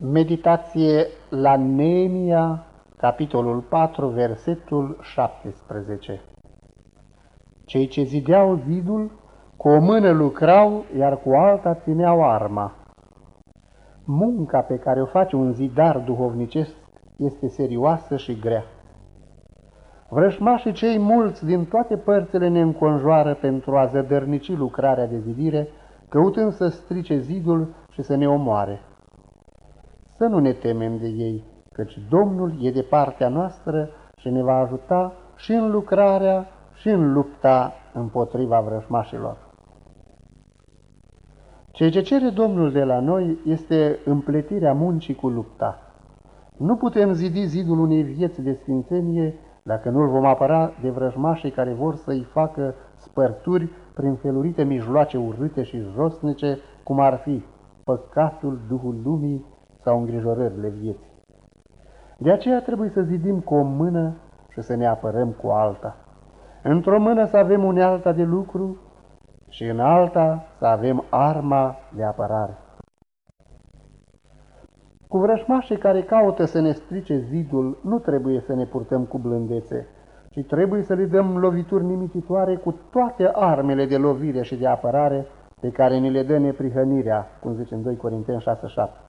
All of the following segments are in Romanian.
Meditație la Neemia, capitolul 4, versetul 17 Cei ce zideau zidul, cu o mână lucrau, iar cu alta țineau arma. Munca pe care o face un zidar duhovnicesc este serioasă și grea. Vrășmașii cei mulți din toate părțile ne înconjoară pentru a zădărnici lucrarea de zidire, căutând să strice zidul și să ne omoare să nu ne temem de ei, căci Domnul e de partea noastră și ne va ajuta și în lucrarea și în lupta împotriva vrăjmașilor. Ceea ce cere Domnul de la noi este împletirea muncii cu lupta. Nu putem zidi zidul unei vieți de sfințenie dacă nu-l vom apăra de vrăjmașii care vor să-i facă spărturi prin felurite mijloace urâte și josnice, cum ar fi păcatul, duhul lumii sau îngrijorările vieții. De aceea trebuie să zidim cu o mână și să ne apărăm cu alta. Într-o mână să avem unealta de lucru și în alta să avem arma de apărare. Cu vrășmașii care caută să ne strice zidul, nu trebuie să ne purtăm cu blândețe, ci trebuie să le dăm lovituri nimicitoare cu toate armele de lovire și de apărare pe care ni le dă neprihănirea, cum zice în 2 Corinteni 6,7.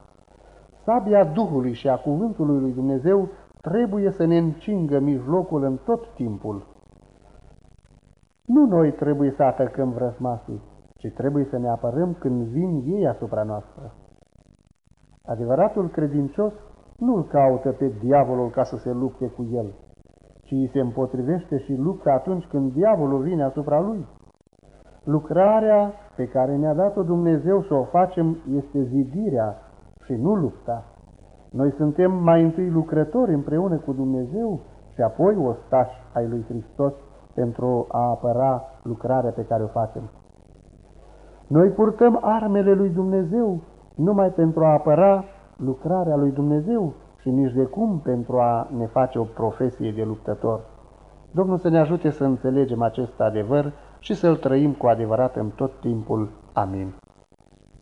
Sabia Duhului și a Cuvântului lui Dumnezeu trebuie să ne încingă mijlocul în tot timpul. Nu noi trebuie să atacăm vrăsmașii, ci trebuie să ne apărăm când vin ei asupra noastră. Adevăratul credincios nu-l caută pe diavolul ca să se lupte cu el, ci îi se împotrivește și luptă atunci când diavolul vine asupra lui. Lucrarea pe care ne-a dat-o Dumnezeu să o facem este zidirea și nu lupta. Noi suntem mai întâi lucrători împreună cu Dumnezeu și apoi ostași ai lui Hristos pentru a apăra lucrarea pe care o facem. Noi purtăm armele lui Dumnezeu numai pentru a apăra lucrarea lui Dumnezeu și nici de cum pentru a ne face o profesie de luptător. Domnul să ne ajute să înțelegem acest adevăr și să-l trăim cu adevărat în tot timpul. Amin.